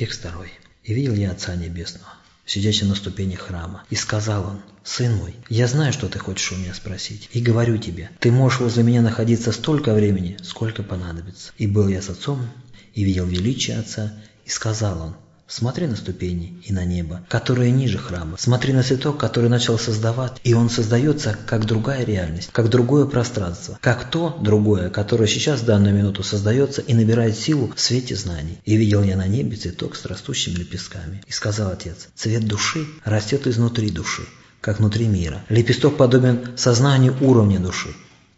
Текст второй. «И видел я Отца Небесного, сидящего на ступенях храма, и сказал он, «Сын мой, я знаю, что ты хочешь у меня спросить, и говорю тебе, ты можешь возле меня находиться столько времени, сколько понадобится. И был я с Отцом, и видел величие Отца, и сказал он, Смотри на ступени и на небо, которые ниже храма. Смотри на цветок, который начал создавать, и он создается как другая реальность, как другое пространство, как то другое, которое сейчас в данную минуту создается и набирает силу в свете знаний. И видел я на небе цветок с растущими лепестками. И сказал отец, цвет души растет изнутри души, как внутри мира. Лепесток подобен сознанию уровня души.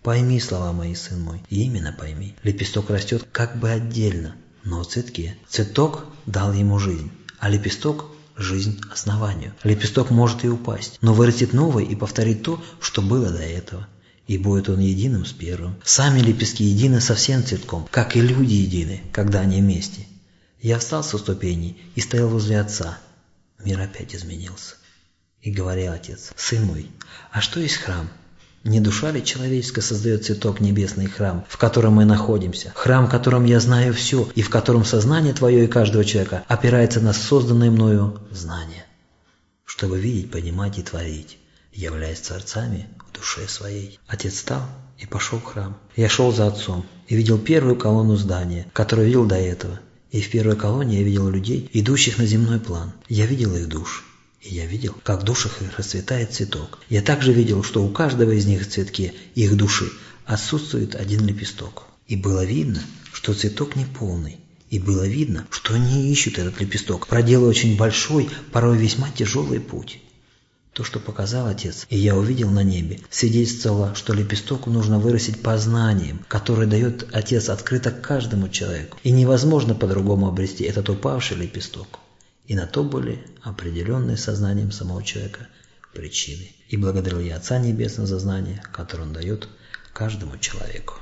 Пойми слова мои, сын мой, и именно пойми. Лепесток растет как бы отдельно, но в цветке. Цветок дал ему жизнь, а лепесток – жизнь основанию. Лепесток может и упасть, но вырастет новый и повторит то, что было до этого. И будет он единым с первым. Сами лепестки едины со всем цветком, как и люди едины, когда они вместе. Я встал со ступеней и стоял возле отца. Мир опять изменился. И говорил отец, сын мой, а что есть храм? Не душа ли человеческая создает цветок небесный храм, в котором мы находимся? Храм, в котором я знаю все, и в котором сознание твое и каждого человека опирается на созданное мною знание. Чтобы видеть, понимать и творить, являясь творцами в душе своей. Отец встал и пошел в храм. Я шел за отцом и видел первую колонну здания, которую видел до этого. И в первой колонне я видел людей, идущих на земной план. Я видел их душ. И я видел, как в душах их расцветает цветок. Я также видел, что у каждого из них в цветке их души отсутствует один лепесток. И было видно, что цветок не полный. И было видно, что они ищут этот лепесток, проделывая очень большой, порой весьма тяжелый путь. То, что показал отец, и я увидел на небе, свидетельствовало, что лепесток нужно вырастить познанием, которое дает отец открыто каждому человеку. И невозможно по-другому обрести этот упавший лепесток. И на то были определенные сознанием самого человека причины. И благодарил я Отца Небесного за знание, которое Он дает каждому человеку.